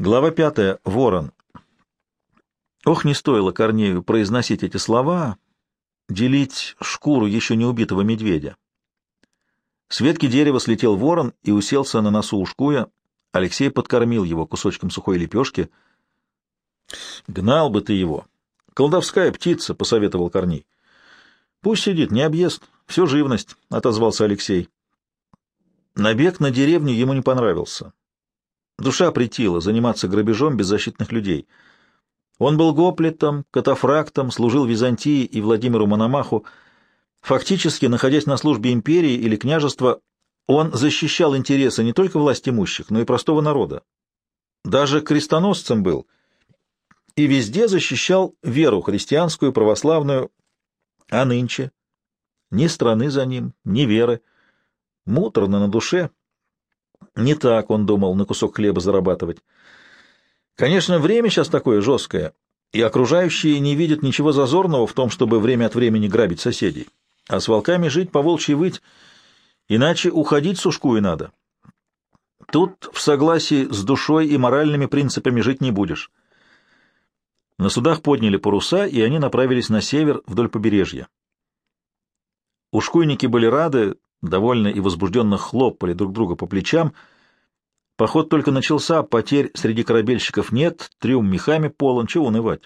Глава пятая. Ворон. Ох, не стоило Корнею произносить эти слова, делить шкуру еще не убитого медведя. С ветки дерева слетел ворон и уселся на носу ушкуя. Алексей подкормил его кусочком сухой лепешки. — Гнал бы ты его. Колдовская птица, — посоветовал Корней. — Пусть сидит, не объест. Все живность, — отозвался Алексей. Набег на деревню ему не понравился. Душа притила заниматься грабежом беззащитных людей. Он был гоплитом, катафрактом, служил Византии и Владимиру Мономаху. Фактически, находясь на службе империи или княжества, он защищал интересы не только власть имущих, но и простого народа. Даже крестоносцем был и везде защищал веру христианскую, православную, а нынче ни страны за ним, ни веры. Муторно на душе — не так он думал на кусок хлеба зарабатывать. Конечно, время сейчас такое жесткое, и окружающие не видят ничего зазорного в том, чтобы время от времени грабить соседей. А с волками жить по волчьи выть, иначе уходить с ушку надо. Тут в согласии с душой и моральными принципами жить не будешь. На судах подняли паруса, и они направились на север вдоль побережья. Ушкуйники были рады, довольно и возбужденно хлопали друг друга по плечам. Поход только начался, потерь среди корабельщиков нет, трюм мехами полон, чего унывать.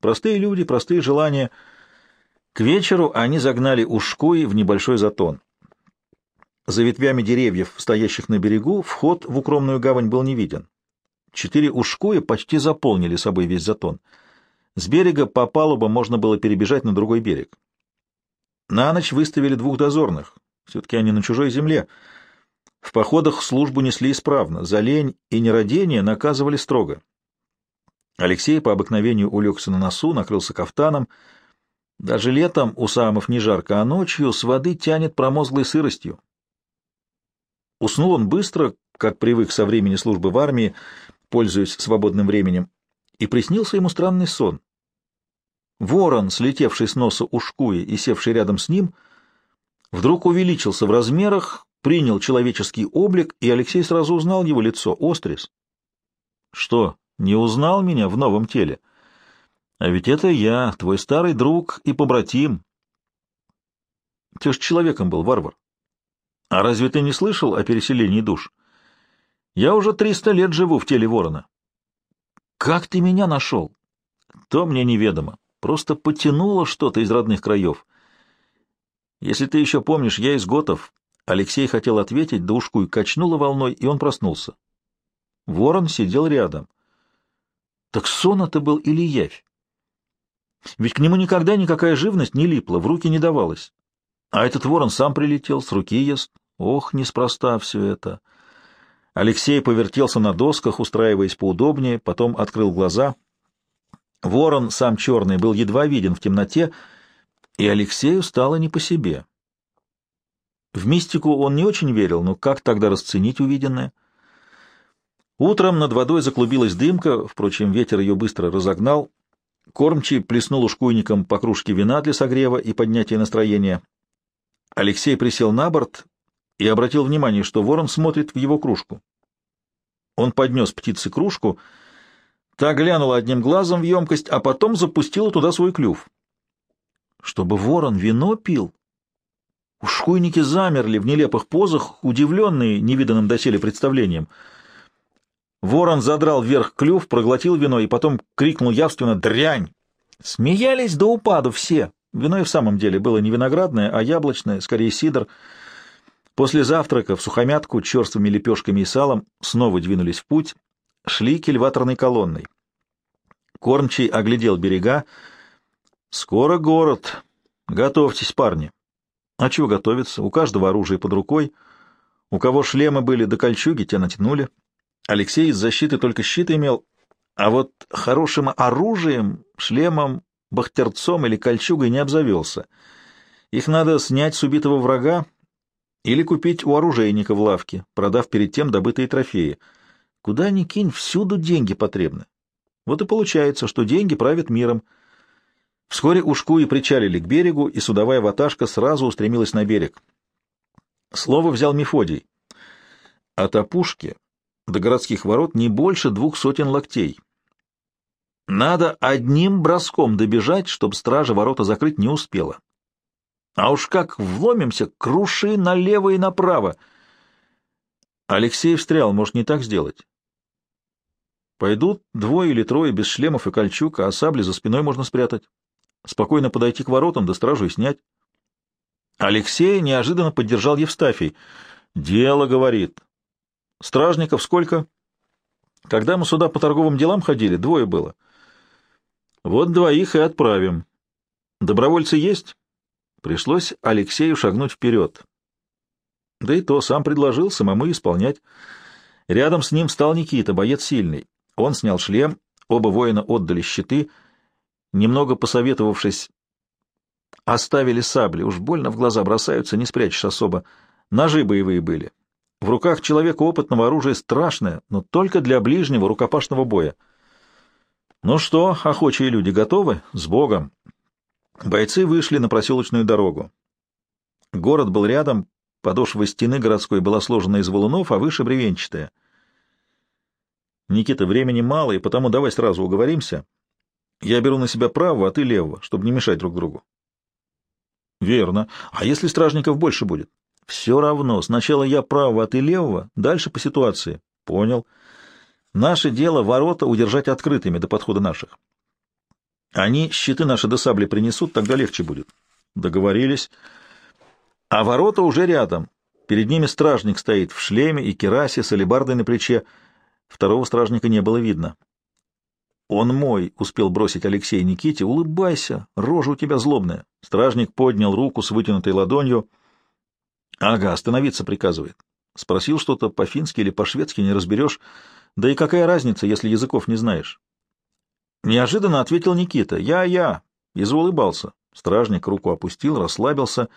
Простые люди, простые желания. К вечеру они загнали ушкуи в небольшой затон. За ветвями деревьев, стоящих на берегу, вход в укромную гавань был не виден. Четыре ушкуя почти заполнили собой весь затон. С берега по палубам можно было перебежать на другой берег. На ночь выставили двух дозорных, все-таки они на чужой земле. В походах службу несли исправно, за лень и нерадение наказывали строго. Алексей по обыкновению улегся на носу, накрылся кафтаном. Даже летом у самов не жарко, а ночью с воды тянет промозглой сыростью. Уснул он быстро, как привык со времени службы в армии, пользуясь свободным временем, и приснился ему странный сон. Ворон, слетевший с носа ушкуя и севший рядом с ним — вдруг увеличился в размерах, принял человеческий облик, и Алексей сразу узнал его лицо, Острис. Что, не узнал меня в новом теле? А ведь это я, твой старый друг и побратим. Ты ж человеком был, варвар. А разве ты не слышал о переселении душ? Я уже триста лет живу в теле ворона. Как ты меня нашел? То мне неведомо. Просто потянуло что-то из родных краев. Если ты еще помнишь, я из Готов. Алексей хотел ответить, да ушку и качнуло волной, и он проснулся. Ворон сидел рядом. Так сон это был или явь? Ведь к нему никогда никакая живность не липла, в руки не давалась. А этот ворон сам прилетел, с руки ест. Ох, неспроста все это. Алексей повертелся на досках, устраиваясь поудобнее, потом открыл глаза. Ворон, сам черный, был едва виден в темноте, и Алексею стало не по себе. В мистику он не очень верил, но как тогда расценить увиденное? Утром над водой заклубилась дымка, впрочем, ветер ее быстро разогнал. Кормчий плеснул ушкуйником по кружке вина для согрева и поднятия настроения. Алексей присел на борт и обратил внимание, что ворон смотрит в его кружку. Он поднес птице кружку, та глянула одним глазом в емкость, а потом запустила туда свой клюв. Чтобы ворон вино пил? Ушкуйники замерли в нелепых позах, удивленные невиданным доселе представлением. Ворон задрал вверх клюв, проглотил вино и потом крикнул явственно «Дрянь!». Смеялись до упаду все. Вино и в самом деле было не виноградное, а яблочное, скорее сидр. После завтрака в сухомятку черствыми лепешками и салом снова двинулись в путь, шли кильваторной колонной. Кормчий оглядел берега, Скоро город. Готовьтесь, парни. А чего готовиться? У каждого оружие под рукой. У кого шлемы были до кольчуги, те натянули. Алексей из защиты только щит имел, а вот хорошим оружием, шлемом, бахтерцом или кольчугой не обзавелся. Их надо снять с убитого врага или купить у оружейника в лавке, продав перед тем добытые трофеи. Куда ни кинь, всюду деньги потребны. Вот и получается, что деньги правят миром — Вскоре ушку и причалили к берегу, и судовая ваташка сразу устремилась на берег. Слово взял Мефодий. От опушки до городских ворот не больше двух сотен локтей. Надо одним броском добежать, чтобы стража ворота закрыть не успела. А уж как вломимся, круши налево и направо. Алексей встрял, может, не так сделать. Пойдут двое или трое без шлемов и кольчуг, а сабли за спиной можно спрятать. Спокойно подойти к воротам, да стражу и снять. Алексей неожиданно поддержал Евстафий. «Дело, — говорит. Стражников сколько?» «Когда мы сюда по торговым делам ходили, двое было. Вот двоих и отправим. Добровольцы есть?» Пришлось Алексею шагнуть вперед. Да и то сам предложил самому исполнять. Рядом с ним стал Никита, боец сильный. Он снял шлем, оба воина отдали щиты. Немного посоветовавшись, оставили сабли. Уж больно в глаза бросаются, не спрячешь особо. Ножи боевые были. В руках человека опытного оружия страшное, но только для ближнего рукопашного боя. Ну что, охочие люди, готовы? С Богом! Бойцы вышли на проселочную дорогу. Город был рядом, подошва стены городской была сложена из валунов, а выше бревенчатая. Никита, времени мало, и потому давай сразу уговоримся. Я беру на себя правого, а ты левого, чтобы не мешать друг другу. Верно. А если стражников больше будет? Все равно. Сначала я правого, а ты левого, дальше по ситуации. Понял. Наше дело ворота удержать открытыми до подхода наших. Они щиты наши до сабли принесут, тогда легче будет. Договорились. А ворота уже рядом. Перед ними стражник стоит в шлеме и керасе с алебардой на плече. Второго стражника не было видно. «Он мой», — успел бросить Алексей Никите. «Улыбайся, рожа у тебя злобная». Стражник поднял руку с вытянутой ладонью. «Ага, остановиться приказывает». Спросил что-то по-фински или по-шведски, не разберешь. Да и какая разница, если языков не знаешь? Неожиданно ответил Никита. «Я, я!» И заулыбался. Стражник руку опустил, расслабился.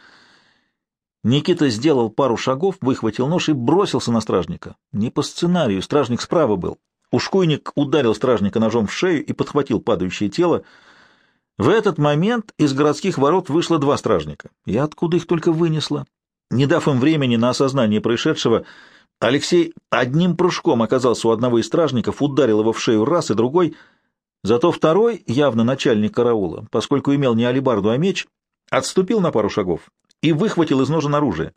Никита сделал пару шагов, выхватил нож и бросился на стражника. Не по сценарию, стражник справа был. Ушкуйник ударил стражника ножом в шею и подхватил падающее тело. В этот момент из городских ворот вышло два стражника. И откуда их только вынесло? Не дав им времени на осознание происшедшего, Алексей одним прыжком оказался у одного из стражников, ударил его в шею раз и другой — Зато второй, явно начальник караула, поскольку имел не алибарду, а меч, отступил на пару шагов и выхватил из ножен оружие.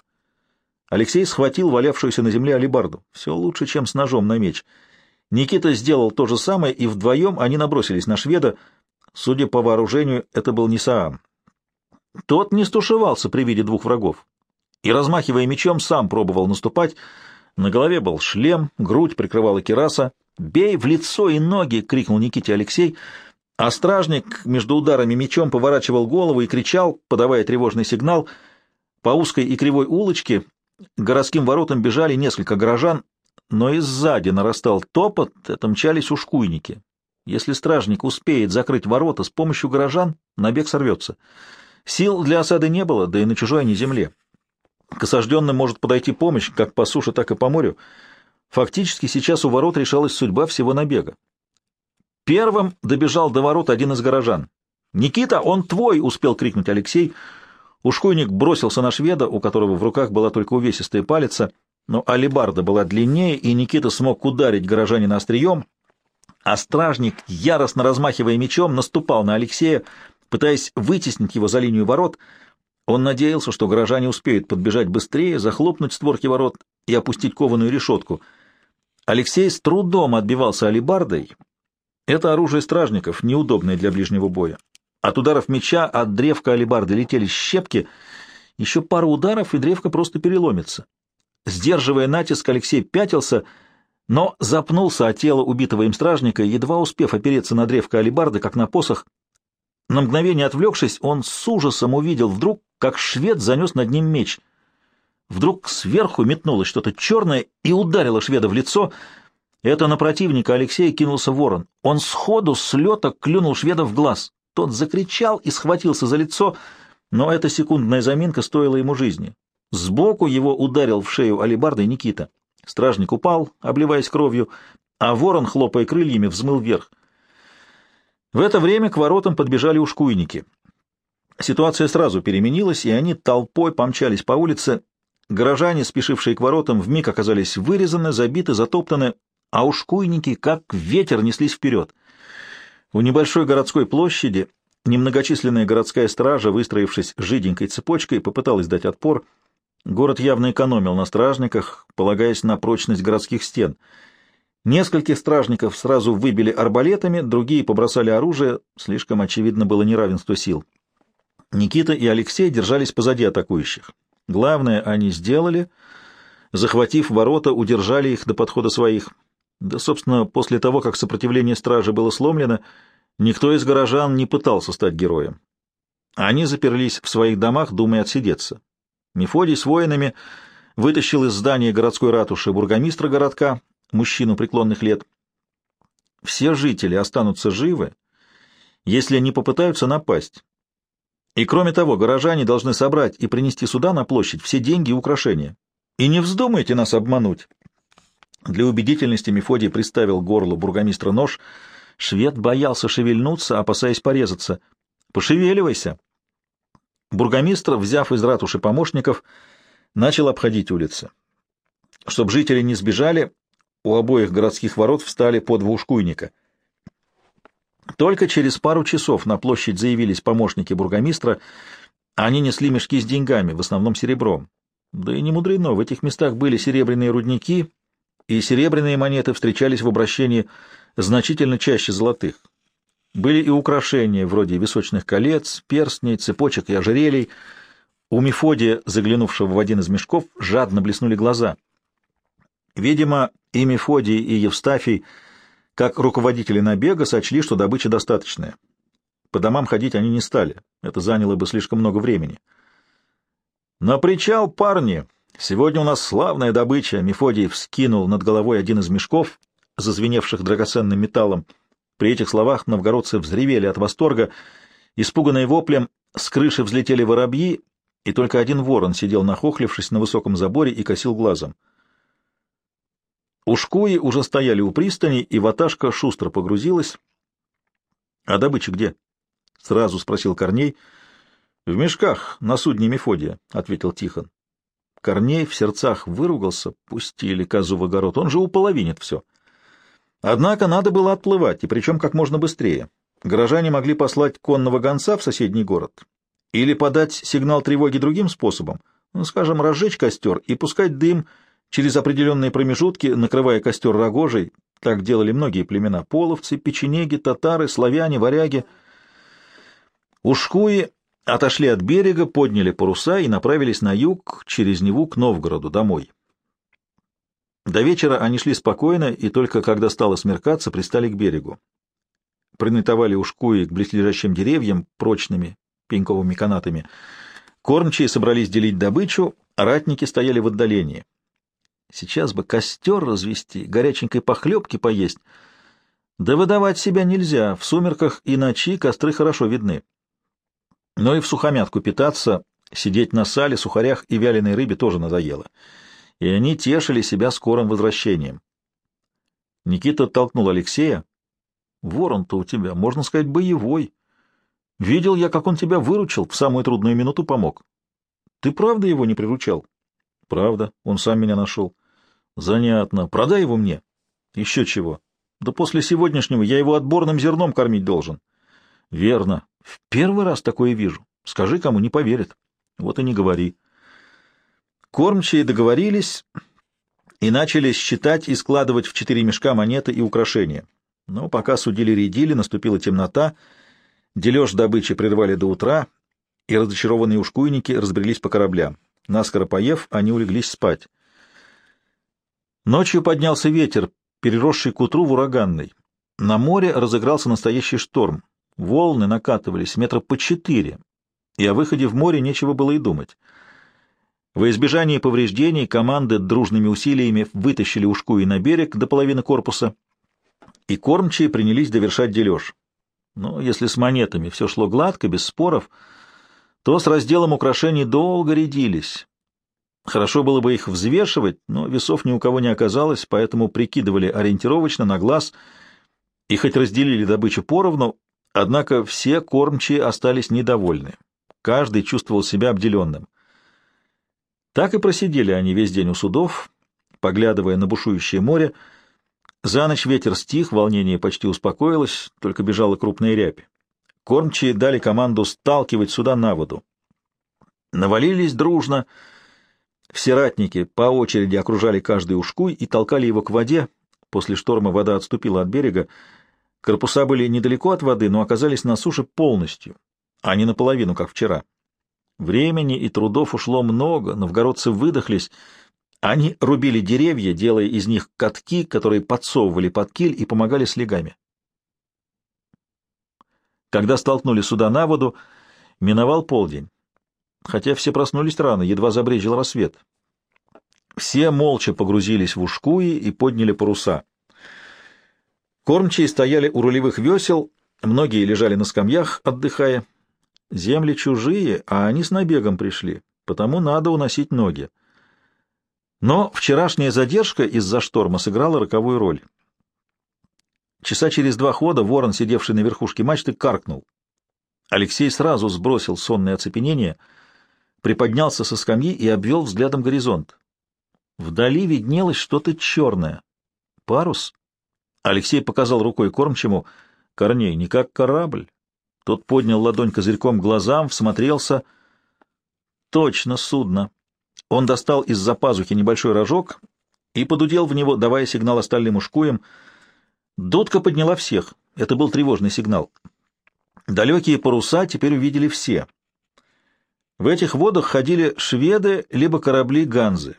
Алексей схватил валявшуюся на земле алибарду. Все лучше, чем с ножом на меч. Никита сделал то же самое, и вдвоем они набросились на шведа. Судя по вооружению, это был не Саам. Тот не стушевался при виде двух врагов и, размахивая мечом, сам пробовал наступать. На голове был шлем, грудь прикрывала кераса. «Бей в лицо и ноги!» — крикнул Никите Алексей, а стражник между ударами мечом поворачивал голову и кричал, подавая тревожный сигнал. По узкой и кривой улочке городским воротам бежали несколько горожан, но и сзади нарастал топот, это мчались ушкуйники. Если стражник успеет закрыть ворота с помощью горожан, набег сорвется. Сил для осады не было, да и на чужой они земле. К осажденным может подойти помощь как по суше, так и по морю. Фактически сейчас у ворот решалась судьба всего набега. Первым добежал до ворот один из горожан. «Никита, он твой!» — успел крикнуть Алексей. Ушкуйник бросился на шведа, у которого в руках была только увесистая палица, но алебарда была длиннее, и Никита смог ударить горожанина острием, а стражник, яростно размахивая мечом, наступал на Алексея, пытаясь вытеснить его за линию ворот. Он надеялся, что горожане успеют подбежать быстрее, захлопнуть створки ворот и опустить кованую решетку — Алексей с трудом отбивался алибардой. Это оружие стражников, неудобное для ближнего боя. От ударов меча от древка алибарды летели щепки. Еще пару ударов, и древко просто переломится. Сдерживая натиск, Алексей пятился, но запнулся от тела убитого им стражника, едва успев опереться на древко алибарды, как на посох. На мгновение отвлекшись, он с ужасом увидел вдруг, как швед занес над ним меч — Вдруг сверху метнулось что-то черное и ударило шведа в лицо. Это на противника Алексея кинулся ворон. Он сходу с лета клюнул шведа в глаз. Тот закричал и схватился за лицо, но эта секундная заминка стоила ему жизни. Сбоку его ударил в шею алебардой Никита. Стражник упал, обливаясь кровью, а ворон, хлопая крыльями, взмыл вверх. В это время к воротам подбежали ушкуйники. Ситуация сразу переменилась, и они толпой помчались по улице, Горожане, спешившие к воротам, вмиг оказались вырезаны, забиты, затоптаны, а ушкуйники, как ветер, неслись вперед. У небольшой городской площади немногочисленная городская стража, выстроившись жиденькой цепочкой, попыталась дать отпор. Город явно экономил на стражниках, полагаясь на прочность городских стен. Нескольких стражников сразу выбили арбалетами, другие побросали оружие, слишком очевидно было неравенство сил. Никита и Алексей держались позади атакующих. Главное они сделали, захватив ворота, удержали их до подхода своих. Да, собственно, после того, как сопротивление стражи было сломлено, никто из горожан не пытался стать героем. Они заперлись в своих домах, думая отсидеться. Мефодий с воинами вытащил из здания городской ратуши бургомистра городка, мужчину преклонных лет. Все жители останутся живы, если не попытаются напасть. И кроме того, горожане должны собрать и принести сюда на площадь все деньги и украшения. И не вздумайте нас обмануть. Для убедительности Мефодий приставил горлу бургомистра нож. Швед боялся шевельнуться, опасаясь порезаться. «Пошевеливайся!» Бургомистр, взяв из ратуши помощников, начал обходить улицы. Чтобы жители не сбежали, у обоих городских ворот встали по два ушкуйника. Только через пару часов на площадь заявились помощники бургомистра. Они несли мешки с деньгами, в основном серебром. Да и не мудрено, в этих местах были серебряные рудники, и серебряные монеты встречались в обращении значительно чаще золотых. Были и украшения, вроде височных колец, перстней, цепочек и ожерелий. У Мефодия, заглянувшего в один из мешков, жадно блеснули глаза. Видимо, и Мефодий, и Евстафий, как руководители набега, сочли, что добыча достаточная. По домам ходить они не стали, это заняло бы слишком много времени. «На причал, парни! Сегодня у нас славная добыча!» Мефодий вскинул над головой один из мешков, зазвеневших драгоценным металлом. При этих словах новгородцы взревели от восторга. Испуганные воплем, с крыши взлетели воробьи, и только один ворон сидел нахохлившись на высоком заборе и косил глазом. Ушкуи уже стояли у пристани, и ваташка шустро погрузилась. — А добыча где? — сразу спросил Корней. — В мешках, на судне Мефодия, — ответил Тихон. Корней в сердцах выругался, пустили козу в огород, он же уполовинит все. Однако надо было отплывать, и причем как можно быстрее. Горожане могли послать конного гонца в соседний город или подать сигнал тревоги другим способом, ну, скажем, разжечь костер и пускать дым через определенные промежутки, накрывая костер рогожей. Так делали многие племена — половцы, печенеги, татары, славяне, варяги. Ушкуи отошли от берега, подняли паруса и направились на юг, через Неву, к Новгороду, домой. До вечера они шли спокойно, и только когда стало смеркаться, пристали к берегу. Принытовали ушкуи к близлежащим деревьям прочными пеньковыми канатами. Кормчие собрались делить добычу, а ратники стояли в отдалении. Сейчас бы костер развести, горяченькой похлебки поесть. Да выдавать себя нельзя, в сумерках и ночи костры хорошо видны. Но и в сухомятку питаться, сидеть на сале, сухарях и вяленой рыбе тоже надоело и они тешили себя скорым возвращением. Никита толкнул Алексея. «Ворон-то у тебя, можно сказать, боевой. Видел я, как он тебя выручил, в самую трудную минуту помог. Ты правда его не приручал?» «Правда, он сам меня нашел». «Занятно. Продай его мне». «Еще чего. Да после сегодняшнего я его отборным зерном кормить должен». «Верно. В первый раз такое вижу. Скажи кому, не поверит». «Вот и не говори». Кормчие договорились и начали считать и складывать в четыре мешка монеты и украшения. Но пока судили-рядили, наступила темнота, дележ добычи прервали до утра, и разочарованные ушкуйники разбрелись по кораблям. Наскоро поев, они улеглись спать. Ночью поднялся ветер, переросший к утру в ураганный. На море разыгрался настоящий шторм. Волны накатывались метра по четыре, и о выходе в море нечего было и думать. Во избежание повреждений команды дружными усилиями вытащили ушкуи на берег до половины корпуса, и кормчие принялись довершать дележ. Но если с монетами все шло гладко, без споров, то с разделом украшений долго рядились. Хорошо было бы их взвешивать, но весов ни у кого не оказалось, поэтому прикидывали ориентировочно на глаз и хоть разделили добычу поровну, однако все кормчие остались недовольны. Каждый чувствовал себя обделенным. Так и просидели они весь день у судов, поглядывая на бушующее море. За ночь ветер стих, волнение почти успокоилось, только бежала крупная рябь. Кормчие дали команду сталкивать суда на воду. Навалились дружно. Все ратники по очереди окружали каждый ушкуй и толкали его к воде. После шторма вода отступила от берега. Корпуса были недалеко от воды, но оказались на суше полностью, а не наполовину, как вчера. Времени и трудов ушло много, новгородцы выдохлись. Они рубили деревья, делая из них катки, которые подсовывали под киль и помогали с легами. Когда столкнули суда на воду, миновал полдень. Хотя все проснулись рано, едва забрежил рассвет. Все молча погрузились в ушкуи и подняли паруса. Кормчие стояли у рулевых весел, многие лежали на скамьях, отдыхая. Земли чужие, а они с набегом пришли, потому надо уносить ноги. Но вчерашняя задержка из-за шторма сыграла роковую роль. Часа через два хода ворон, сидевший на верхушке мачты, каркнул. Алексей сразу сбросил сонное оцепенение, приподнялся со скамьи и обвел взглядом горизонт. Вдали виднелось что-то черное. Парус? Алексей показал рукой кормчему. Корней, не как корабль. Тот поднял ладонь козырьком глазам, всмотрелся. Точно судно. Он достал из-за пазухи небольшой рожок и подудел в него, давая сигнал остальным ушкуям. Дудка подняла всех. Это был тревожный сигнал. Далекие паруса теперь увидели все. В этих водах ходили шведы либо корабли Ганзы.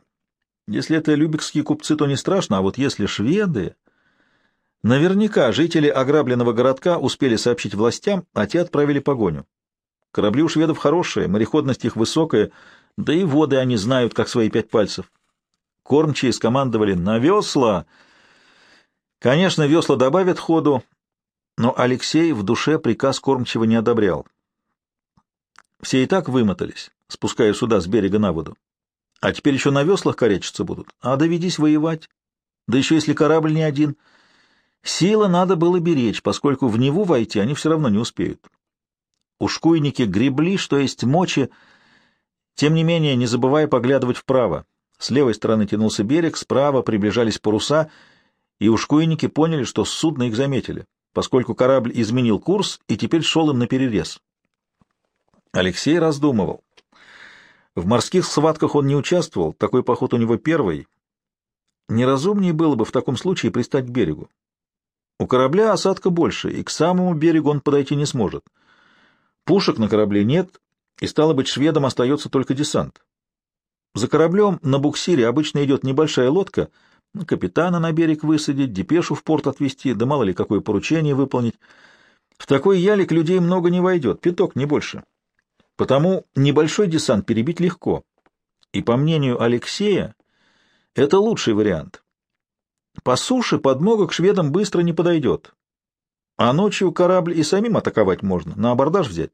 Если это любекские купцы, то не страшно, а вот если шведы... Наверняка жители ограбленного городка успели сообщить властям, а те отправили погоню. Корабли у шведов хорошие, мореходность их высокая, да и воды они знают, как свои пять пальцев. Кормчие скомандовали «на весла!». Конечно, весла добавят ходу, но Алексей в душе приказ кормчего не одобрял. Все и так вымотались, спуская суда с берега на воду. А теперь еще на веслах корячиться будут. А доведись воевать. Да еще если корабль не один — Сила надо было беречь, поскольку в Неву войти они все равно не успеют. Ушкуйники гребли, что есть мочи, тем не менее, не забывая поглядывать вправо. С левой стороны тянулся берег, справа приближались паруса, и ушкуйники поняли, что судно их заметили, поскольку корабль изменил курс и теперь шел им на перерез. Алексей раздумывал. В морских схватках он не участвовал, такой поход у него первый. Неразумнее было бы в таком случае пристать к берегу. У корабля осадка больше, и к самому берегу он подойти не сможет. Пушек на корабле нет, и, стало быть, шведам остается только десант. За кораблем на буксире обычно идет небольшая лодка, ну, капитана на берег высадить, депешу в порт отвезти, да мало ли какое поручение выполнить. В такой ялик людей много не войдет, пяток, не больше. Потому небольшой десант перебить легко. И, по мнению Алексея, это лучший вариант. По суше подмога к шведам быстро не подойдет. А ночью корабль и самим атаковать можно, на абордаж взять.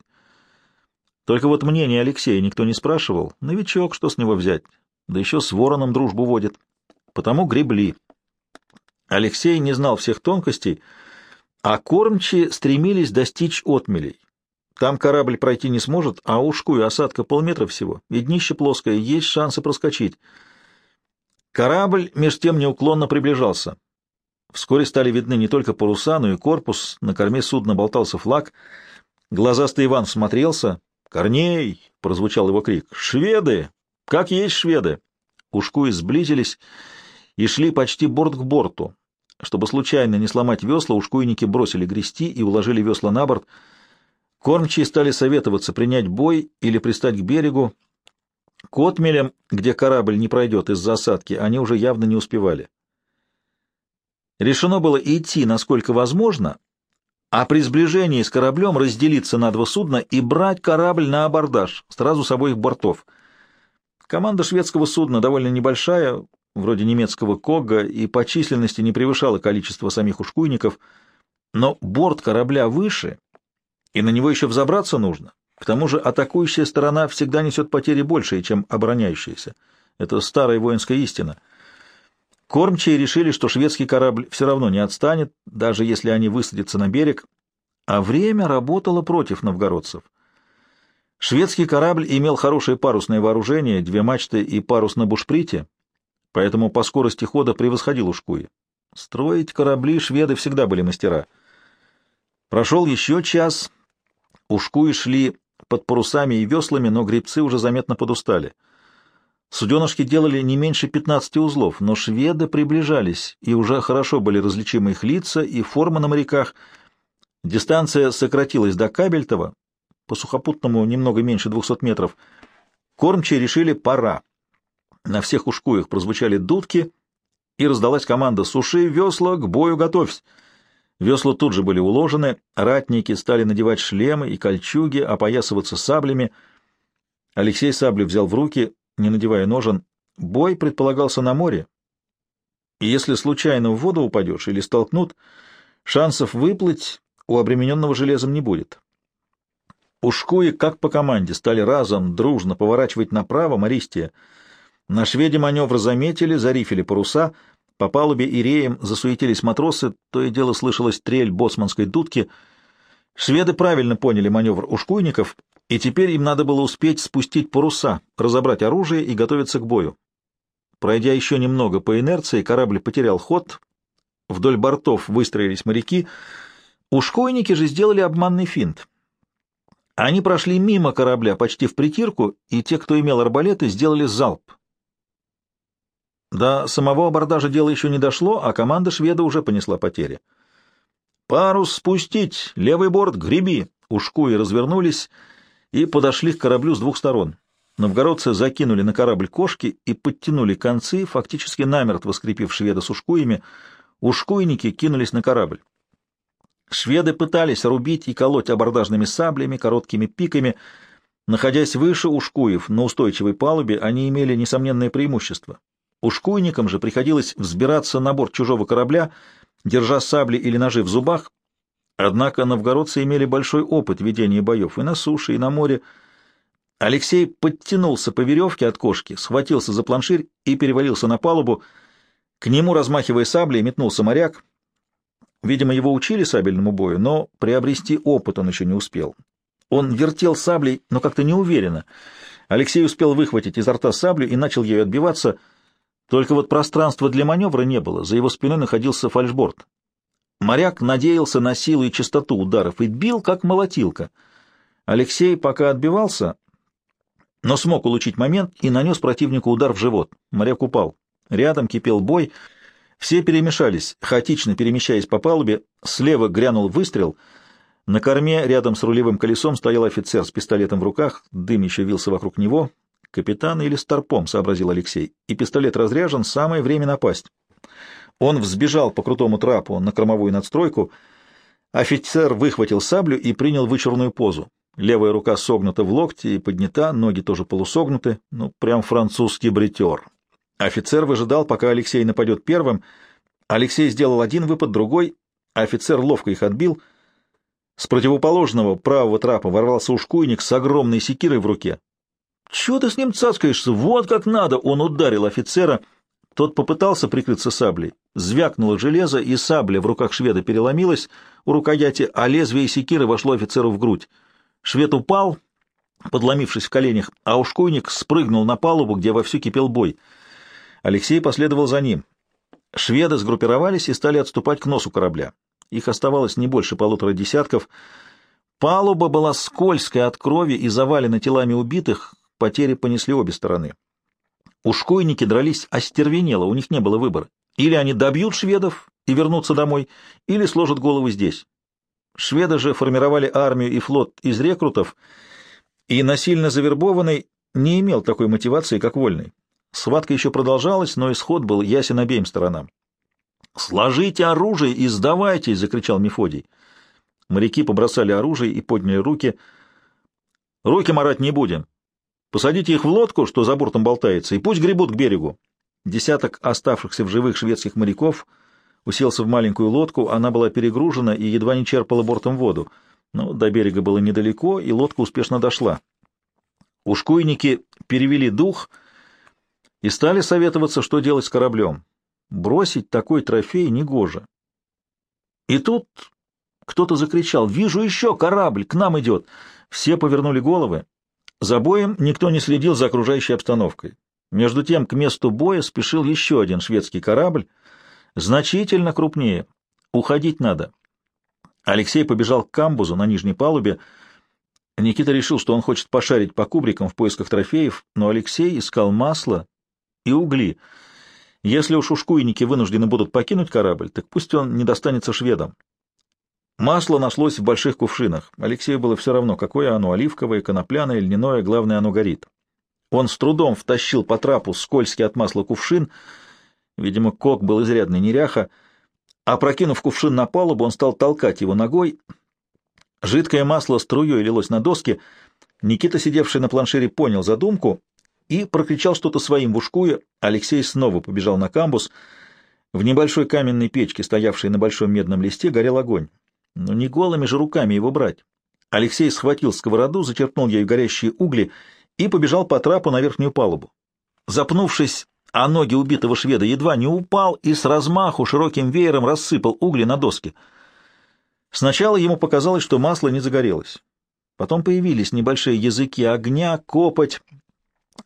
Только вот мнение Алексея никто не спрашивал. Новичок, что с него взять? Да еще с вороном дружбу водит. Потому гребли. Алексей не знал всех тонкостей, а кормчи стремились достичь отмелей. Там корабль пройти не сможет, а ушкую осадка полметра всего, и днище плоское, есть шансы проскочить. Корабль меж тем неуклонно приближался. Вскоре стали видны не только паруса, но и корпус, на корме судна болтался флаг. Глазастый Иван смотрелся. «Корней!» — прозвучал его крик. «Шведы! Как есть шведы!» Ушкуи сблизились и шли почти борт к борту. Чтобы случайно не сломать весла, ушкуйники бросили грести и уложили весла на борт. Кормчие стали советоваться принять бой или пристать к берегу, к отмелям, где корабль не пройдет из засадки, они уже явно не успевали. Решено было идти, насколько возможно, а при сближении с кораблем разделиться на два судна и брать корабль на абордаж, сразу с обоих бортов. Команда шведского судна довольно небольшая, вроде немецкого Когга, и по численности не превышала количество самих ушкуйников, но борт корабля выше, и на него еще взобраться нужно. К тому же атакующая сторона всегда несет потери большие, чем обороняющаяся. Это старая воинская истина. Кормчие решили, что шведский корабль все равно не отстанет, даже если они высадятся на берег, а время работало против новгородцев. Шведский корабль имел хорошее парусное вооружение, две мачты и парус на бушприте, поэтому по скорости хода превосходил Ушкуи. Строить корабли шведы всегда были мастера. Прошел еще час. Ушкуи шли под парусами и веслами, но гребцы уже заметно подустали. Суденышки делали не меньше 15 узлов, но шведы приближались, и уже хорошо были различимы их лица и формы на моряках. Дистанция сократилась до Кабельтова, по сухопутному немного меньше 200 метров. Кормчие решили «пора». На всех ушкуях прозвучали дудки, и раздалась команда «Суши весла, к бою готовься!». Весла тут же были уложены, ратники стали надевать шлемы и кольчуги, опоясываться саблями. Алексей саблю взял в руки, не надевая ножен. Бой предполагался на море, и если случайно в воду упадешь или столкнут, шансов выплыть у обремененного железом не будет. Ушкуи, как по команде, стали разом дружно поворачивать направо Мористия. На шведе маневр заметили, зарифили паруса — по палубе и реям засуетились матросы, то и дело слышалась трель боцманской дудки. Шведы правильно поняли маневр ушкуйников, и теперь им надо было успеть спустить паруса, разобрать оружие и готовиться к бою. Пройдя еще немного по инерции, корабль потерял ход, вдоль бортов выстроились моряки, ушкуйники же сделали обманный финт. Они прошли мимо корабля почти в притирку, и те, кто имел арбалеты, сделали залп. До самого абордажа дело еще не дошло, а команда шведа уже понесла потери. «Парус спустить! Левый борт греби!» Ушкуи развернулись и подошли к кораблю с двух сторон. Новгородцы закинули на корабль кошки и подтянули концы, фактически намертво скрепив шведа с ушкуями. Ушкуйники кинулись на корабль. Шведы пытались рубить и колоть абордажными саблями, короткими пиками. Находясь выше ушкуев на устойчивой палубе, они имели несомненное преимущество. Ушкуйникам же приходилось взбираться на борт чужого корабля, держа сабли или ножи в зубах. Однако новгородцы имели большой опыт ведения боев и на суше, и на море. Алексей подтянулся по веревке от кошки, схватился за планширь и перевалился на палубу. К нему, размахивая саблей, метнулся моряк. Видимо, его учили сабельному бою, но приобрести опыт он еще не успел. Он вертел саблей, но как-то неуверенно. Алексей успел выхватить изо рта саблю и начал ею отбиваться — только вот пространства для маневра не было, за его спиной находился фальшборд. Моряк надеялся на силу и частоту ударов и бил, как молотилка. Алексей пока отбивался, но смог улучшить момент и нанес противнику удар в живот. Моряк упал. Рядом кипел бой. Все перемешались, хаотично перемещаясь по палубе. Слева грянул выстрел. На корме рядом с рулевым колесом стоял офицер с пистолетом в руках. Дым еще вился вокруг него. Капитан или старпом, — сообразил Алексей, — и пистолет разряжен, самое время напасть. Он взбежал по крутому трапу на кормовую надстройку. Офицер выхватил саблю и принял вычурную позу. Левая рука согнута в локте и поднята, ноги тоже полусогнуты, ну, прям французский бритер. Офицер выжидал, пока Алексей нападет первым. Алексей сделал один выпад, другой. Офицер ловко их отбил. С противоположного правого трапа ворвался ушкуйник с огромной секирой в руке. «Чего ты с ним цацкаешься? Вот как надо!» Он ударил офицера. Тот попытался прикрыться саблей. Звякнуло железо, и сабля в руках шведа переломилась у рукояти, а лезвие секиры вошло офицеру в грудь. Швед упал, подломившись в коленях, а ушкуйник спрыгнул на палубу, где вовсю кипел бой. Алексей последовал за ним. Шведы сгруппировались и стали отступать к носу корабля. Их оставалось не больше полутора десятков. Палуба была скользкая от крови и завалена телами убитых, потери понесли обе стороны. Ушкойники дрались остервенело, у них не было выбора. Или они добьют шведов и вернутся домой, или сложат головы здесь. Шведы же формировали армию и флот из рекрутов, и насильно завербованный не имел такой мотивации, как вольный. Схватка еще продолжалась, но исход был ясен обеим сторонам. «Сложите оружие и сдавайтесь!» — закричал Мефодий. Моряки побросали оружие и подняли руки. «Руки марать не будем. Посадите их в лодку, что за бортом болтается, и пусть гребут к берегу. Десяток оставшихся в живых шведских моряков уселся в маленькую лодку, она была перегружена и едва не черпала бортом воду, но до берега было недалеко, и лодка успешно дошла. Ушкуйники перевели дух и стали советоваться, что делать с кораблем. Бросить такой трофей негоже. И тут кто-то закричал «Вижу еще корабль! К нам идет!» Все повернули головы. За боем никто не следил за окружающей обстановкой. Между тем к месту боя спешил еще один шведский корабль, значительно крупнее. Уходить надо. Алексей побежал к камбузу на нижней палубе. Никита решил, что он хочет пошарить по кубрикам в поисках трофеев, но Алексей искал масло и угли. Если уж ушкуйники вынуждены будут покинуть корабль, так пусть он не достанется шведам. Масло нашлось в больших кувшинах. Алексею было все равно, какое оно, оливковое, конопляное, льняное, главное, оно горит. Он с трудом втащил по трапу скользкий от масла кувшин. Видимо, кок был изрядный неряха. Опрокинув кувшин на палубу, он стал толкать его ногой. Жидкое масло струей лилось на доски. Никита, сидевший на планшере, понял задумку и прокричал что-то своим в ушкуе. Алексей снова побежал на камбус. В небольшой каменной печке, стоявшей на большом медном листе, горел огонь. Но не голыми же руками его брать. Алексей схватил сковороду, зачерпнул ею горящие угли и побежал по трапу на верхнюю палубу. Запнувшись, а ноги убитого шведа едва не упал и с размаху широким веером рассыпал угли на доске. Сначала ему показалось, что масло не загорелось. Потом появились небольшие языки огня, копоть.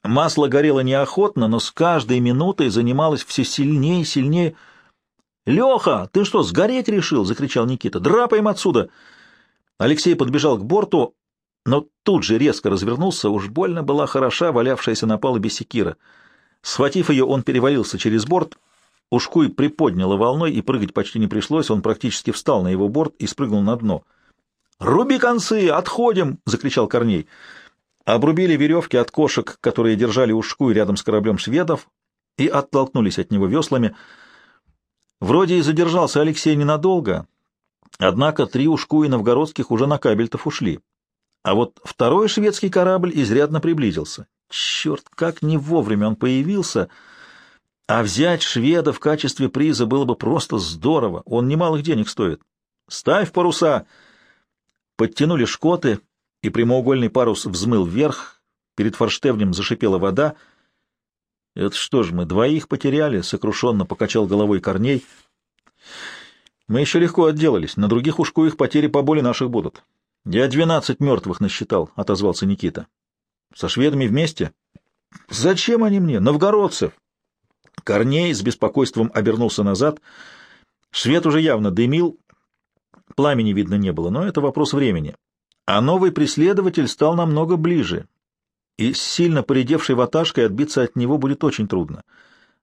Масло горело неохотно, но с каждой минутой занималось все сильнее и сильнее. «Леха, ты что, сгореть решил?» — закричал Никита. «Драпаем отсюда!» Алексей подбежал к борту, но тут же резко развернулся, уж больно была хороша валявшаяся на палубе секира. Схватив ее, он перевалился через борт. Ушкуй приподняло волной, и прыгать почти не пришлось, он практически встал на его борт и спрыгнул на дно. «Руби концы! Отходим!» — закричал Корней. Обрубили веревки от кошек, которые держали Ушкуй рядом с кораблем шведов, и оттолкнулись от него веслами. Вроде и задержался Алексей ненадолго, однако три Ушкуи новгородских уже на кабельтов ушли. А вот второй шведский корабль изрядно приблизился. Черт, как не вовремя он появился! А взять шведа в качестве приза было бы просто здорово. Он немалых денег стоит. «Ставь паруса!» Подтянули шкоты, и прямоугольный парус взмыл вверх. Перед форштевнем зашипела вода. «Это что ж, мы двоих потеряли?» — сокрушенно покачал головой Корней. «Мы еще легко отделались. На других ушку их потери поболе наших будут». «Я двенадцать мертвых насчитал», — отозвался Никита. «Со шведами вместе?» «Зачем они мне? Новгородцев!» Корней с беспокойством обернулся назад. Швед уже явно дымил, пламени видно не было, но это вопрос времени. А новый преследователь стал намного ближе, и с сильно поредевшей ваташкой отбиться от него будет очень трудно.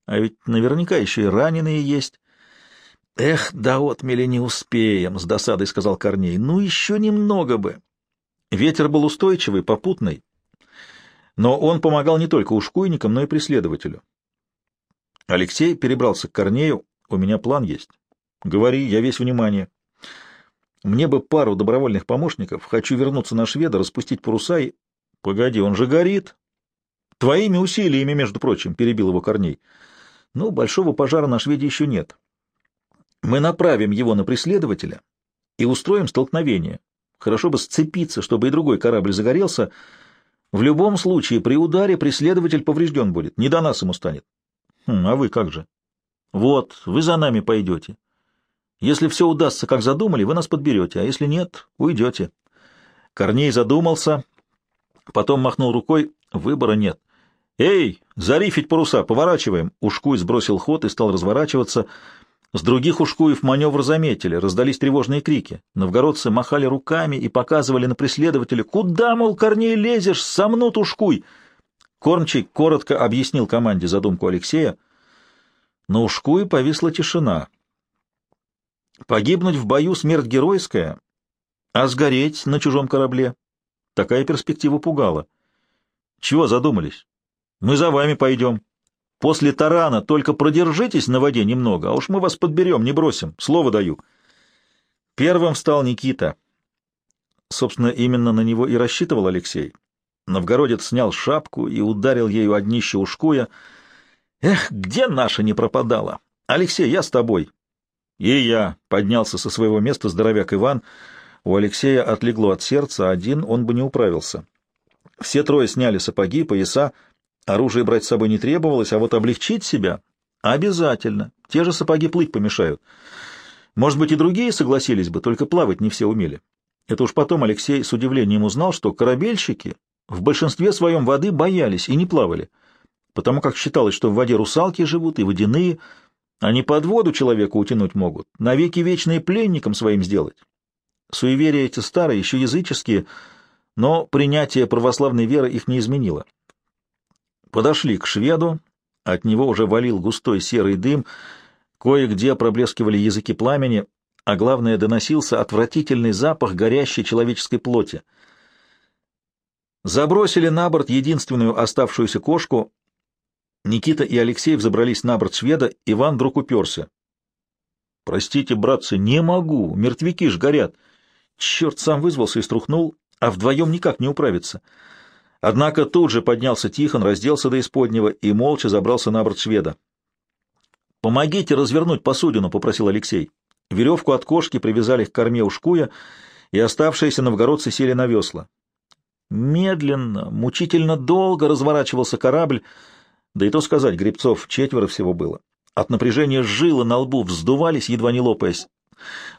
А ведь наверняка еще и раненые есть. «Эх, да отмели не успеем», — с досадой сказал Корней. «Ну, еще немного бы». Ветер был устойчивый, попутный, но он помогал не только ушкуйникам, но и преследователю. Алексей перебрался к Корнею. «У меня план есть». «Говори, я весь внимание». «Мне бы пару добровольных помощников. Хочу вернуться на шведа, распустить паруса и...» «Погоди, он же горит!» «Твоими усилиями, между прочим», — перебил его Корней. «Ну, большого пожара на шведе еще нет. Мы направим его на преследователя и устроим столкновение. Хорошо бы сцепиться, чтобы и другой корабль загорелся. В любом случае, при ударе преследователь поврежден будет, не до нас ему станет. Хм, а вы как же? Вот, вы за нами пойдете. Если все удастся, как задумали, вы нас подберете, а если нет, уйдете. Корней задумался, потом махнул рукой, выбора нет. «Эй, зарифить паруса, поворачиваем!» Ушкуй сбросил ход и стал разворачиваться — с других ушкуев маневр заметили, раздались тревожные крики. Новгородцы махали руками и показывали на преследователя. «Куда, мол, Корней, лезешь? Сомнут ушкуй!» Кормчий коротко объяснил команде задумку Алексея. На ушкуе повисла тишина. Погибнуть в бою смерть геройская, а сгореть на чужом корабле. Такая перспектива пугала. Чего задумались? Мы за вами пойдем. После тарана только продержитесь на воде немного, а уж мы вас подберем, не бросим, слово даю. Первым встал Никита. Собственно, именно на него и рассчитывал Алексей. Новгородец снял шапку и ударил ею о днище ушкуя. «Эх, где наша не пропадала? Алексей, я с тобой». «И я», — поднялся со своего места здоровяк Иван. У Алексея отлегло от сердца, один он бы не управился. Все трое сняли сапоги, пояса, Оружие брать с собой не требовалось, а вот облегчить себя обязательно. Те же сапоги плыть помешают. Может быть, и другие согласились бы, только плавать не все умели. Это уж потом Алексей с удивлением узнал, что корабельщики в большинстве своем воды боялись и не плавали, потому как считалось, что в воде русалки живут и водяные, они под воду человека утянуть могут, навеки вечные пленником своим сделать. Суеверия эти старые, еще языческие, но принятие православной веры их не изменило. Подошли к шведу, от него уже валил густой серый дым, кое-где проблескивали языки пламени, а главное, доносился отвратительный запах горящей человеческой плоти. Забросили на борт единственную оставшуюся кошку. Никита и Алексей взобрались на борт шведа, Иван вдруг уперся. — Простите, братцы, не могу, мертвяки ж горят. Черт сам вызвался и струхнул, а вдвоем никак не управиться. Однако тут же поднялся Тихон, разделся до исподнего и молча забрался на борт шведа. — Помогите развернуть посудину, — попросил Алексей. Веревку от кошки привязали к корме ушкуя, и оставшиеся новгородцы сели на весла. Медленно, мучительно долго разворачивался корабль, да и то сказать, гребцов четверо всего было. От напряжения жилы на лбу вздувались, едва не лопаясь.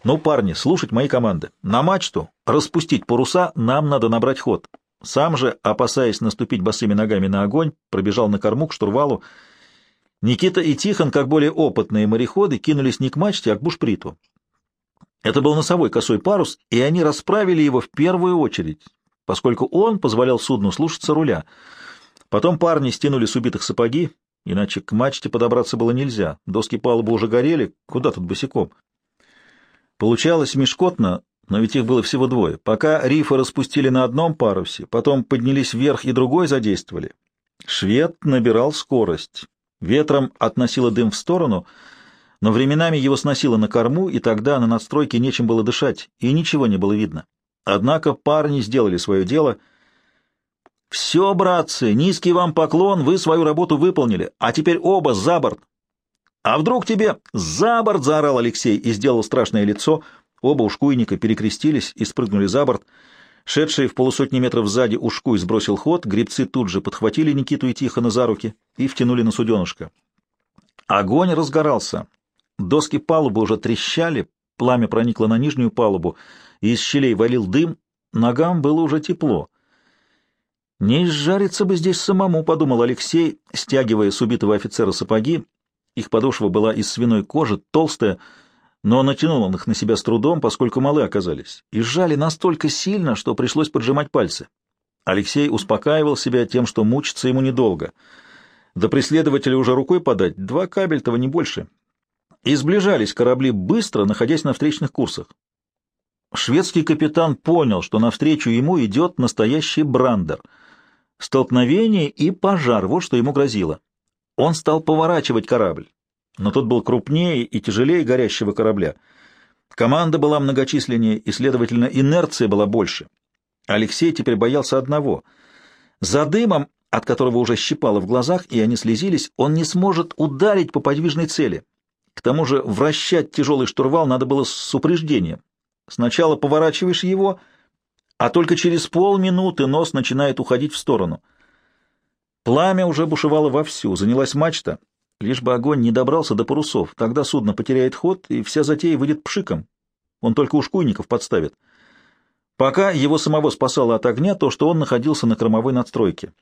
«Ну, парни, слушать мои команды. На мачту, распустить паруса, нам надо набрать ход». Сам же, опасаясь наступить босыми ногами на огонь, пробежал на корму к штурвалу, Никита и Тихон, как более опытные мореходы, кинулись не к мачте, а к бушприту. Это был носовой косой парус, и они расправили его в первую очередь, поскольку он позволял судну слушаться руля. Потом парни стянули с убитых сапоги, иначе к мачте подобраться было нельзя. Доски палубы уже горели, куда тут босиком? Получалось мешкотно, но ведь их было всего двое. Пока рифы распустили на одном парусе, потом поднялись вверх и другой задействовали. Швед набирал скорость. Ветром относило дым в сторону, но временами его сносило на корму, и тогда на надстройке нечем было дышать, и ничего не было видно. Однако парни сделали свое дело. «Все, братцы, низкий вам поклон, вы свою работу выполнили, а теперь оба за борт!» «А вдруг тебе за борт?» — заорал Алексей и сделал страшное лицо. Оба ушкуйника перекрестились и спрыгнули за борт. Шедший в полусотни метров сзади ушкуй сбросил ход, гребцы тут же подхватили Никиту и Тихона за руки и втянули на суденышко. Огонь разгорался. Доски палубы уже трещали, пламя проникло на нижнюю палубу, и из щелей валил дым, ногам было уже тепло. «Не изжариться бы здесь самому», — подумал Алексей, стягивая с убитого офицера сапоги. Их подошва была из свиной кожи, толстая, — но натянул он их на себя с трудом, поскольку малы оказались, и сжали настолько сильно, что пришлось поджимать пальцы. Алексей успокаивал себя тем, что мучиться ему недолго. До преследователя уже рукой подать, два кабельтова не больше. И сближались корабли быстро, находясь на встречных курсах. Шведский капитан понял, что навстречу ему идет настоящий брандер. Столкновение и пожар — вот что ему грозило. Он стал поворачивать корабль но тот был крупнее и тяжелее горящего корабля. Команда была многочисленнее, и, следовательно, инерция была больше. Алексей теперь боялся одного. За дымом, от которого уже щипало в глазах, и они слезились, он не сможет ударить по подвижной цели. К тому же вращать тяжелый штурвал надо было с упреждением. Сначала поворачиваешь его, а только через полминуты нос начинает уходить в сторону. Пламя уже бушевало вовсю, занялась мачта — Лишь бы огонь не добрался до парусов, тогда судно потеряет ход, и вся затея выйдет пшиком. Он только ушкуйников подставит. Пока его самого спасало от огня то, что он находился на кормовой надстройке.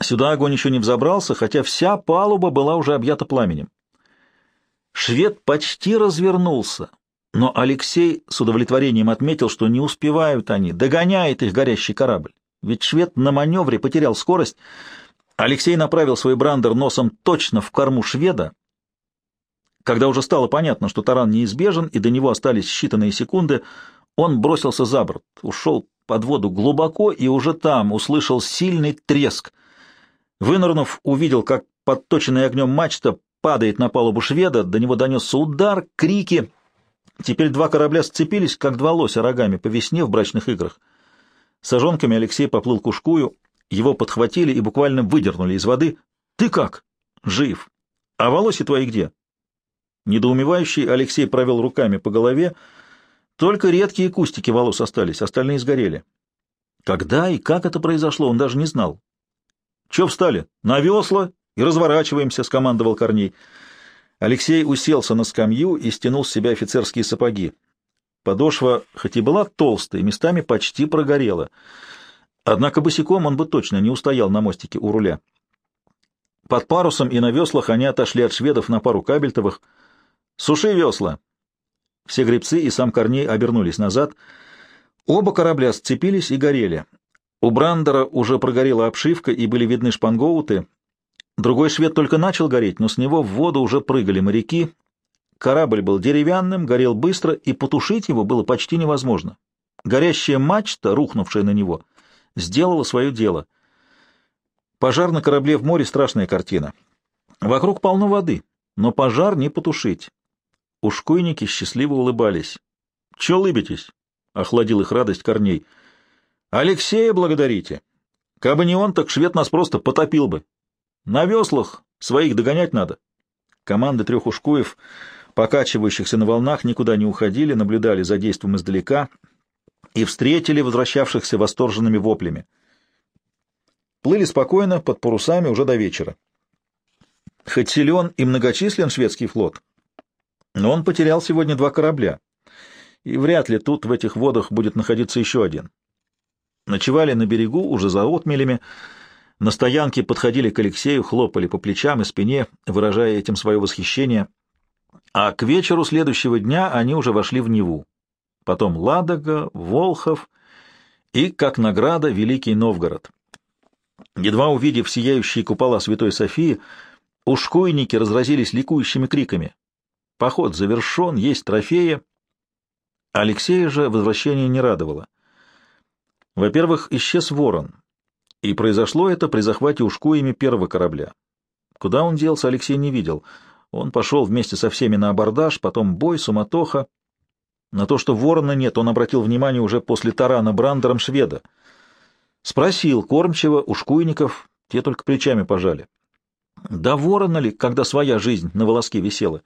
Сюда огонь еще не взобрался, хотя вся палуба была уже объята пламенем. Швед почти развернулся, но Алексей с удовлетворением отметил, что не успевают они, догоняет их горящий корабль. Ведь швед на маневре потерял скорость, Алексей направил свой брандер носом точно в корму шведа. Когда уже стало понятно, что таран неизбежен и до него остались считанные секунды, он бросился за борт, ушел под воду глубоко и уже там услышал сильный треск. Вынырнув, увидел, как подточенный огнем мачта падает на палубу шведа, до него донесся удар, крики. Теперь два корабля сцепились, как два лося рогами по весне в брачных играх. Сажонками Алексей поплыл к ушкую, его подхватили и буквально выдернули из воды. «Ты как?» «Жив. А волосы твои где?» Недоумевающий Алексей провел руками по голове. Только редкие кустики волос остались, остальные сгорели. Когда и как это произошло, он даже не знал. «Че встали? На весла и разворачиваемся», — скомандовал Корней. Алексей уселся на скамью и стянул с себя офицерские сапоги. Подошва, хоть и была толстой, местами почти прогорела — Однако босиком он бы точно не устоял на мостике у руля. Под парусом и на веслах они отошли от шведов на пару кабельтовых. «Суши весла!» Все гребцы и сам Корней обернулись назад. Оба корабля сцепились и горели. У Брандера уже прогорела обшивка и были видны шпангоуты. Другой швед только начал гореть, но с него в воду уже прыгали моряки. Корабль был деревянным, горел быстро, и потушить его было почти невозможно. Горящая мачта, рухнувшая на него, сделала свое дело — Пожар на корабле в море — страшная картина. Вокруг полно воды, но пожар не потушить. Ушкуйники счастливо улыбались. — Че улыбитесь? — охладил их радость Корней. — Алексея благодарите. Кабы не он, так швед нас просто потопил бы. На веслах своих догонять надо. Команды трех ушкуев, покачивающихся на волнах, никуда не уходили, наблюдали за действием издалека и встретили возвращавшихся восторженными воплями. Плыли спокойно, под парусами, уже до вечера. Хоть силен и многочислен шведский флот, но он потерял сегодня два корабля, и вряд ли тут, в этих водах, будет находиться еще один. Ночевали на берегу, уже за отмелями, на стоянке подходили к Алексею, хлопали по плечам и спине, выражая этим свое восхищение, а к вечеру следующего дня они уже вошли в Неву. Потом Ладога, Волхов и, как награда, Великий Новгород. Едва увидев сияющие купола Святой Софии, ушкуйники разразились ликующими криками. Поход завершен, есть трофеи. Алексея же возвращение не радовало. Во-первых, исчез ворон, и произошло это при захвате ушкуями первого корабля. Куда он делся, Алексей не видел. Он пошел вместе со всеми на абордаж, потом бой, суматоха. На то, что ворона нет, он обратил внимание уже после тарана Брандером шведа — Спросил кормчего у шкуйников, те только плечами пожали. Да ворона ли, когда своя жизнь на волоске висела?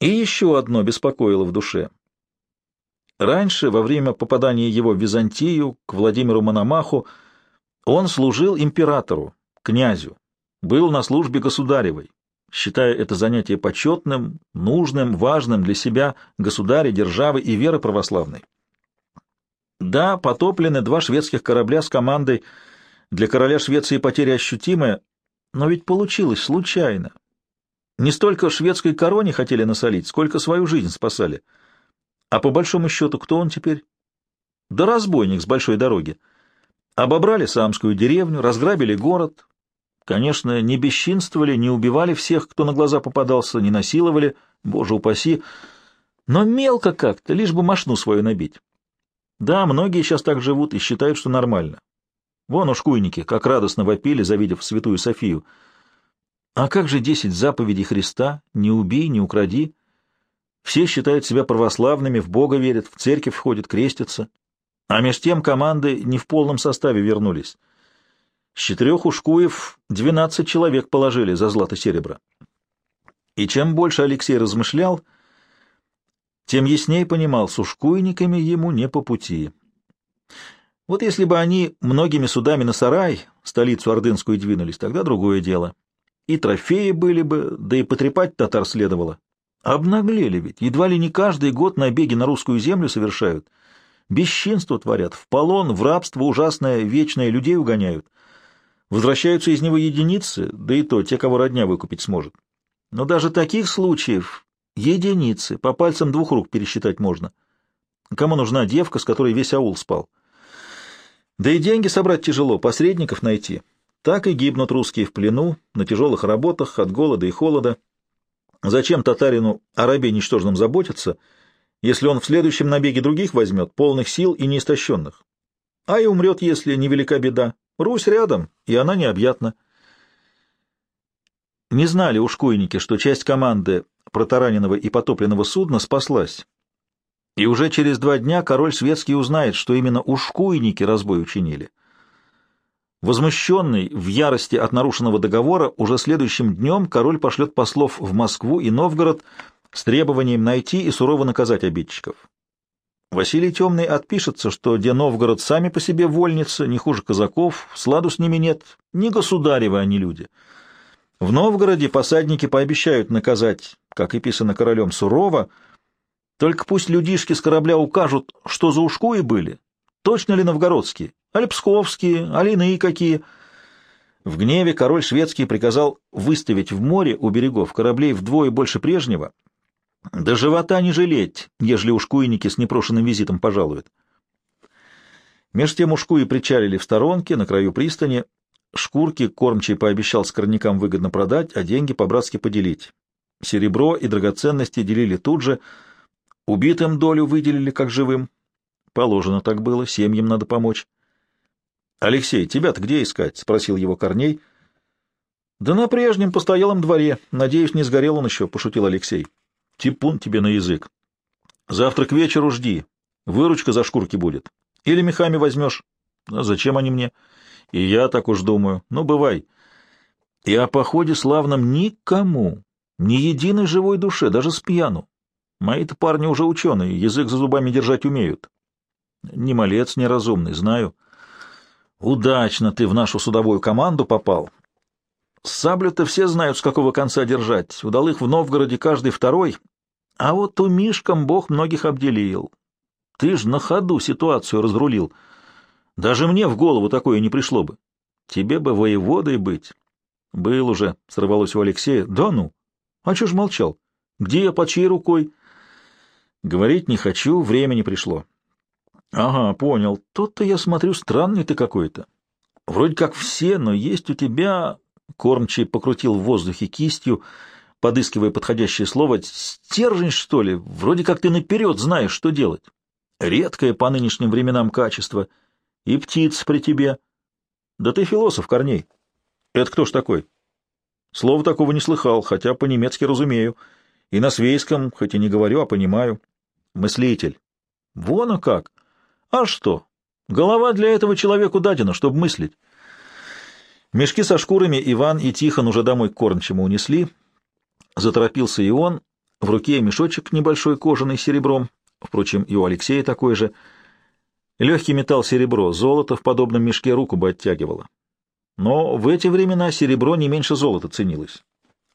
И еще одно беспокоило в душе. Раньше, во время попадания его в Византию, к Владимиру Мономаху, он служил императору, князю, был на службе государевой, считая это занятие почетным, нужным, важным для себя, государя, державы и веры православной. Да, потоплены два шведских корабля с командой. Для короля Швеции потеря ощутимая, но ведь получилось случайно. Не столько шведской короне хотели насолить, сколько свою жизнь спасали. А по большому счету, кто он теперь? Да разбойник с большой дороги. Обобрали Самскую деревню, разграбили город. Конечно, не бесчинствовали, не убивали всех, кто на глаза попадался, не насиловали, боже упаси, но мелко как-то, лишь бы мошну свою набить. Да, многие сейчас так живут и считают, что нормально. Вон ушкуйники, как радостно вопили, завидев святую Софию. А как же десять заповедей Христа? Не убей, не укради. Все считают себя православными, в Бога верят, в церковь входят, крестятся. А меж тем команды не в полном составе вернулись. С четырех ушкуев двенадцать человек положили за злато-серебро. И чем больше Алексей размышлял, тем яснее понимал, с ушкуйниками ему не по пути. Вот если бы они многими судами на сарай, столицу Ордынскую, двинулись, тогда другое дело. И трофеи были бы, да и потрепать татар следовало. Обнаглели ведь, едва ли не каждый год набеги на русскую землю совершают. Бесчинство творят, в полон, в рабство ужасное, вечное людей угоняют. Возвращаются из него единицы, да и то те, кого родня выкупить сможет. Но даже таких случаев Единицы, по пальцам двух рук пересчитать можно. Кому нужна девка, с которой весь аул спал? Да и деньги собрать тяжело, посредников найти. Так и гибнут русские в плену, на тяжелых работах, от голода и холода. Зачем татарину о рабе ничтожном заботиться, если он в следующем набеге других возьмет, полных сил и неистощенных? А и умрет, если невелика беда. Русь рядом, и она необъятна. Не знали ушкуйники, что часть команды протараненного и потопленного судна спаслась. И уже через два дня король светский узнает, что именно ушкуйники разбой учинили. Возмущенный в ярости от нарушенного договора, уже следующим днем король пошлет послов в Москву и Новгород с требованием найти и сурово наказать обидчиков. Василий Темный отпишется, что где Новгород сами по себе вольницы, не хуже казаков, сладу с ними нет, не государевы они люди — в Новгороде посадники пообещают наказать, как и писано королем, сурово, только пусть людишки с корабля укажут, что за ушкуи были, точно ли новгородские, Али псковские, али иные какие. В гневе король шведский приказал выставить в море у берегов кораблей вдвое больше прежнего, до живота не жалеть, ежели ушкуйники с непрошенным визитом пожалуют. Меж тем ушкуи причалили в сторонке, на краю пристани. Шкурки кормчий пообещал скорнякам выгодно продать, а деньги по-братски поделить. Серебро и драгоценности делили тут же, убитым долю выделили как живым. Положено так было, семьям надо помочь. — Алексей, тебя-то где искать? — спросил его Корней. — Да на прежнем постоялом дворе. Надеюсь, не сгорел он еще, — пошутил Алексей. — Типун тебе на язык. Завтра к вечеру жди. Выручка за шкурки будет. Или мехами возьмешь. А зачем они мне? И я так уж думаю. Ну, бывай. И о походе славном никому, ни единой живой душе, даже с пьяну. Мои-то парни уже ученые, язык за зубами держать умеют. Не малец неразумный, знаю. Удачно ты в нашу судовую команду попал. Саблю-то все знают, с какого конца держать. Удалых в Новгороде каждый второй. А вот у Мишкам бог многих обделил. Ты ж на ходу ситуацию разрулил. Даже мне в голову такое не пришло бы. Тебе бы воеводой быть. Был уже, — сорвалось у Алексея. Да ну? А чё ж молчал? Где я, под чьей рукой? Говорить не хочу, времени пришло. Ага, понял. Тут-то я смотрю, странный ты какой-то. Вроде как все, но есть у тебя... Кормчий покрутил в воздухе кистью, подыскивая подходящее слово. Стержень, что ли? Вроде как ты наперед знаешь, что делать. Редкое по нынешним временам качество. И птиц при тебе. Да ты философ, Корней. Это кто ж такой? Слова такого не слыхал, хотя по-немецки разумею. И на свейском, хоть и не говорю, а понимаю. Мыслитель. Вон а как. А что? Голова для этого человеку дадена, чтобы мыслить. Мешки со шкурами Иван и Тихон уже домой к кормчему унесли. Заторопился и он. В руке мешочек небольшой кожаный с серебром. Впрочем, и у Алексея такой же. Легкий металл серебро, золото в подобном мешке руку бы оттягивало. Но в эти времена серебро не меньше золота ценилось.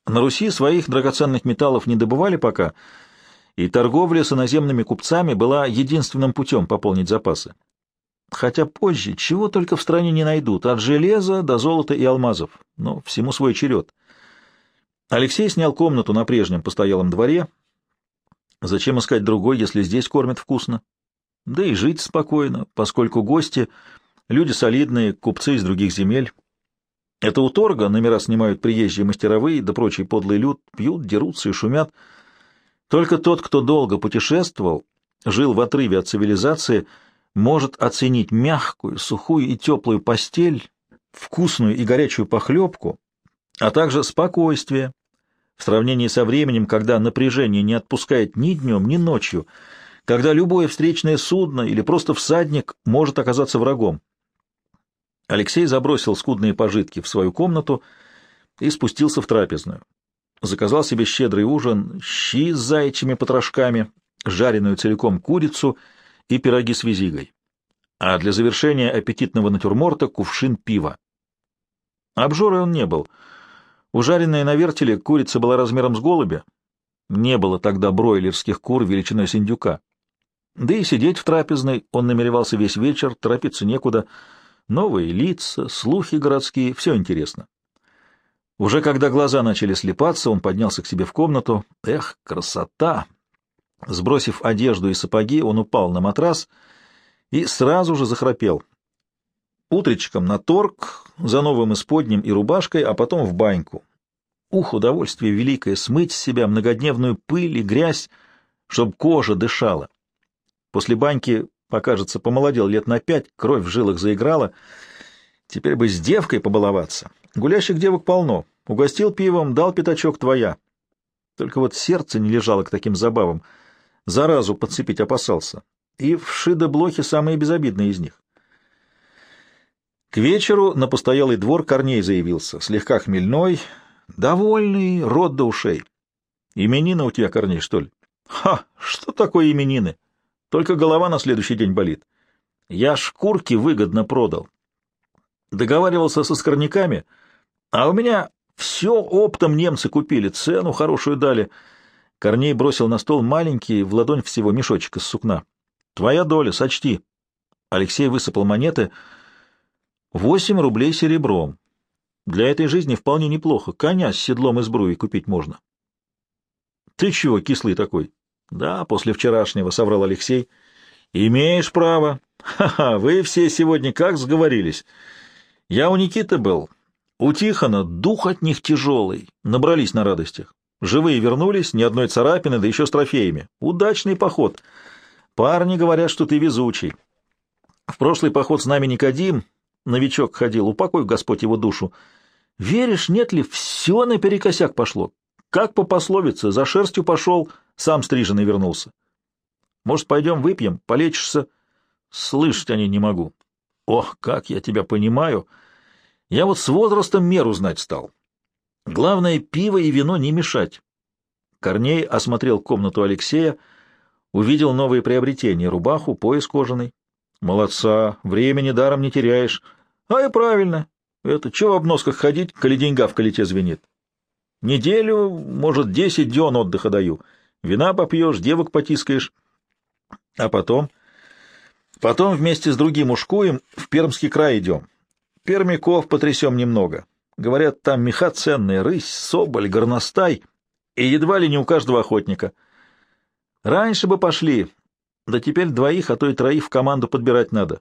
На Руси своих драгоценных металлов не добывали пока, и торговля с иноземными купцами была единственным путем пополнить запасы. Хотя позже чего только в стране не найдут, от железа до золота и алмазов, но всему свой черед. Алексей снял комнату на прежнем постоялом дворе, Зачем искать другой, если здесь кормят вкусно? Да и жить спокойно, поскольку гости — люди солидные, купцы из других земель. Это у торга номера снимают приезжие мастеровые, да прочий подлый люд, пьют, дерутся и шумят. Только тот, кто долго путешествовал, жил в отрыве от цивилизации, может оценить мягкую, сухую и теплую постель, вкусную и горячую похлебку, а также спокойствие, в сравнении со временем, когда напряжение не отпускает ни днем, ни ночью, когда любое встречное судно или просто всадник может оказаться врагом. Алексей забросил скудные пожитки в свою комнату и спустился в трапезную. Заказал себе щедрый ужин, щи с заячьими потрошками, жареную целиком курицу и пироги с визигой. А для завершения аппетитного натюрморта кувшин пива. Обжорой он не был — Ужаренная на вертеле курица была размером с голубя. Не было тогда бройлерских кур величиной с индюка. Да и сидеть в трапезной он намеревался весь вечер, торопиться некуда. Новые лица, слухи городские — все интересно. Уже когда глаза начали слепаться, он поднялся к себе в комнату. Эх, красота! Сбросив одежду и сапоги, он упал на матрас и сразу же захрапел. Утречком на торг, за новым исподним и рубашкой, а потом в баньку. Ух, удовольствие великое — смыть с себя многодневную пыль и грязь, чтоб кожа дышала. После баньки, покажется, помолодел лет на пять, кровь в жилах заиграла. Теперь бы с девкой побаловаться. Гулящих девок полно. Угостил пивом, дал пятачок твоя. Только вот сердце не лежало к таким забавам. Заразу подцепить опасался. И в шидо-блохе самые безобидные из них. К вечеру на постоялый двор Корней заявился, слегка хмельной, довольный, рот до ушей. Именины у тебя, Корней, что ли? Ха, что такое именины? Только голова на следующий день болит. Я шкурки выгодно продал. Договаривался со скорняками, а у меня все оптом немцы купили, цену хорошую дали. Корней бросил на стол маленький, в ладонь всего мешочек из сукна. Твоя доля, сочти. Алексей высыпал монеты — Восемь рублей серебром. Для этой жизни вполне неплохо. Коня с седлом и сбруей купить можно. Ты чего кислый такой? Да, после вчерашнего, — соврал Алексей. Имеешь право. Ха-ха, вы все сегодня как сговорились. Я у Никиты был. У Тихона дух от них тяжелый. Набрались на радостях. Живые вернулись, ни одной царапины, да еще с трофеями. Удачный поход. Парни говорят, что ты везучий. В прошлый поход с нами Никодим, новичок ходил, упокой Господь его душу. Веришь, нет ли, все наперекосяк пошло. Как по пословице, за шерстью пошел, сам стриженный вернулся. Может, пойдем выпьем, полечишься? Слышать они не могу. Ох, как я тебя понимаю. Я вот с возрастом меру знать стал. Главное, пиво и вино не мешать. Корней осмотрел комнату Алексея, увидел новые приобретения — рубаху, пояс кожаный. Молодца, времени даром не теряешь. А и правильно. Это что в обносках ходить, коли деньга в колите звенит? Неделю, может, десять дён отдыха даю. Вина попьешь, девок потискаешь. А потом... Потом вместе с другим ушкуем в Пермский край идем. Пермяков потрясем немного. Говорят, там меха ценные, рысь, соболь, горностай, и едва ли не у каждого охотника. Раньше бы пошли, да теперь двоих, а то и троих в команду подбирать надо.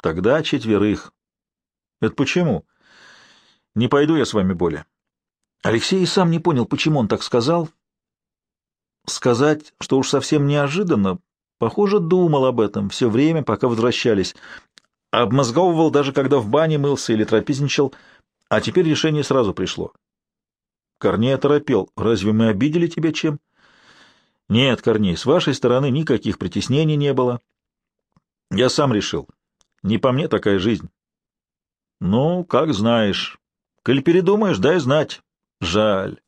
Тогда четверых. Это почему? Не пойду я с вами более. Алексей и сам не понял, почему он так сказал. Сказать, что уж совсем неожиданно, похоже, думал об этом все время, пока возвращались. Обмозговывал даже, когда в бане мылся или трапезничал, а теперь решение сразу пришло. Корней оторопел. «Разве мы обидели тебя чем?» Нет, Корней, с вашей стороны никаких притеснений не было. Я сам решил. Не по мне такая жизнь. Ну, как знаешь. Коль передумаешь, дай знать. Жаль.